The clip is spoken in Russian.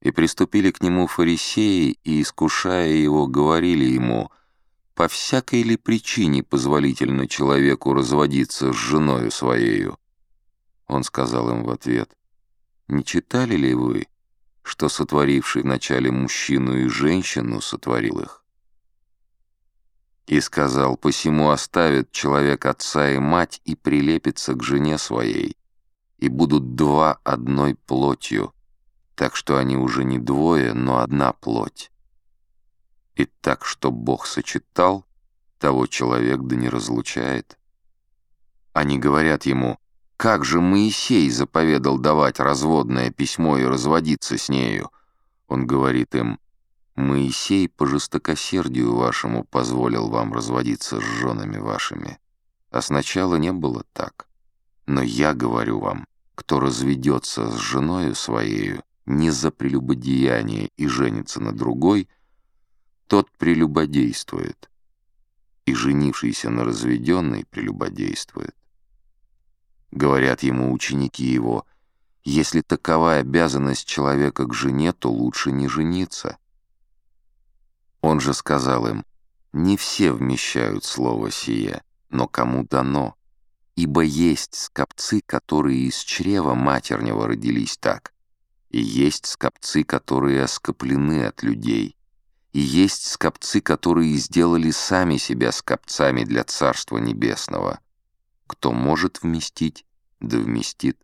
И приступили к нему фарисеи, и, искушая его, говорили ему, «По всякой ли причине позволительно человеку разводиться с женою своею?» Он сказал им в ответ, «Не читали ли вы, что сотворивший вначале мужчину и женщину сотворил их?» И сказал, «Посему оставит человек отца и мать и прилепится к жене своей, и будут два одной плотью, так что они уже не двое, но одна плоть. И так, что Бог сочетал, того человек да не разлучает. Они говорят ему, как же Моисей заповедал давать разводное письмо и разводиться с нею? Он говорит им, Моисей по жестокосердию вашему позволил вам разводиться с женами вашими. А сначала не было так. Но я говорю вам, кто разведется с женою своею не за прелюбодеяние и женится на другой, тот прелюбодействует, и женившийся на разведенной прелюбодействует. Говорят ему ученики его, если такова обязанность человека к жене, то лучше не жениться. Он же сказал им, не все вмещают слово сие, но кому дано. Ибо есть скопцы, которые из чрева матернего родились так, и есть скопцы, которые оскоплены от людей, и есть скопцы, которые сделали сами себя скопцами для Царства Небесного. Кто может вместить, да вместит.